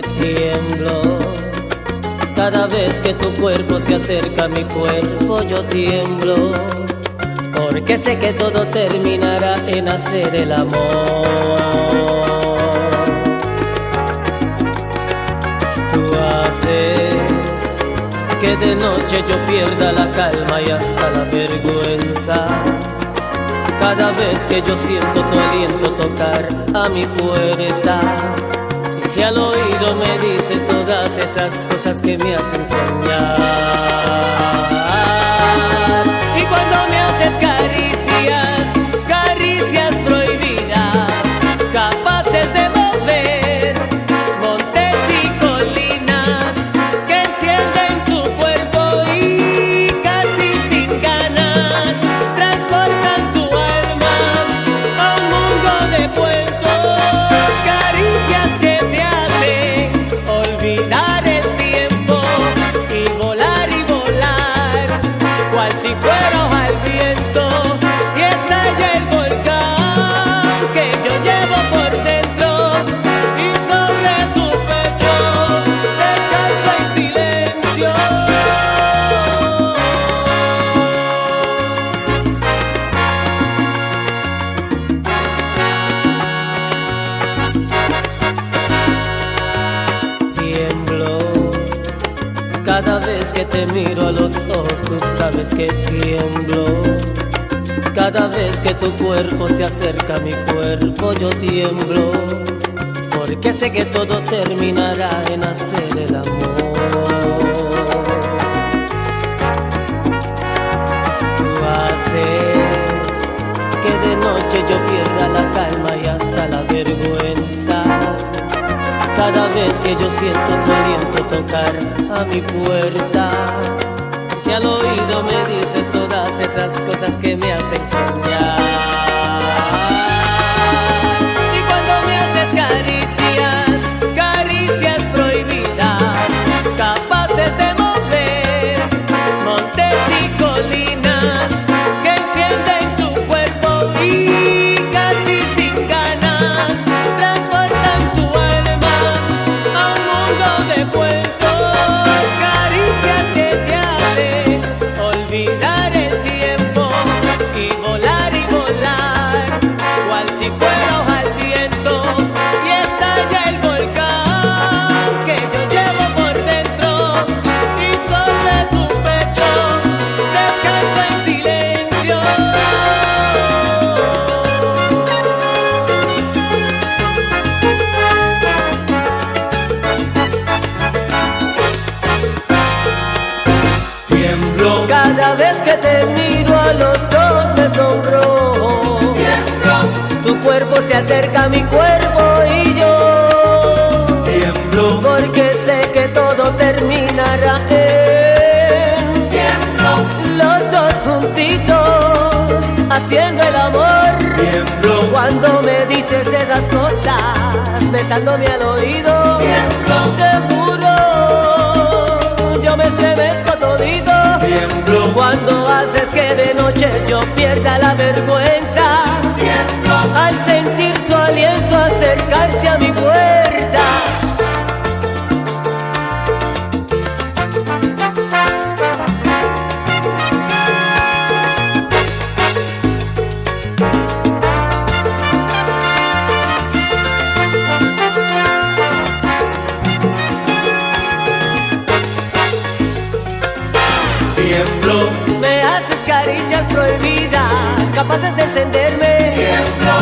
Tiemblo cada vez que tu cuerpo se acerca a mi cuerpo, yo tiemblo. Porque sé que todo terminará en hacer el amor. Tú haces que de noche yo pierda la calma y hasta la vergüenza. Cada vez que yo siento tu aliento tocar a mi puerta si al oído me dices todas esas cosas que me hacen te miro a los ojos, tú sabes que tiemblo. Cada vez que tu cuerpo se acerca a mi cuerpo, yo tiemblo. Porque sé que todo terminará en hacer el amor. Tú haces que de noche yo pierda la Vez que yo siento tu aliento tocar a mi puerta, si al oído me dices todas esas cosas que me hacen soñar. Y cuando me haces caricias, caricias prohibidas, capaces de mover montes y colinas a un mundo de se acerca mi cuerpo y yo. tiemblo, Porque sé que todo terminará en los dos juntitos haciendo el amor. tiemblo, Cuando me dices esas cosas, besándome al oído, te juro, yo me estremezco todito. tiemblo, Cuando haces que de noche yo pierda la vergüenza, acercarse a mi puerta. tiemblo, Me haces caricias prohibidas, capaces de encenderme. Tiemblo,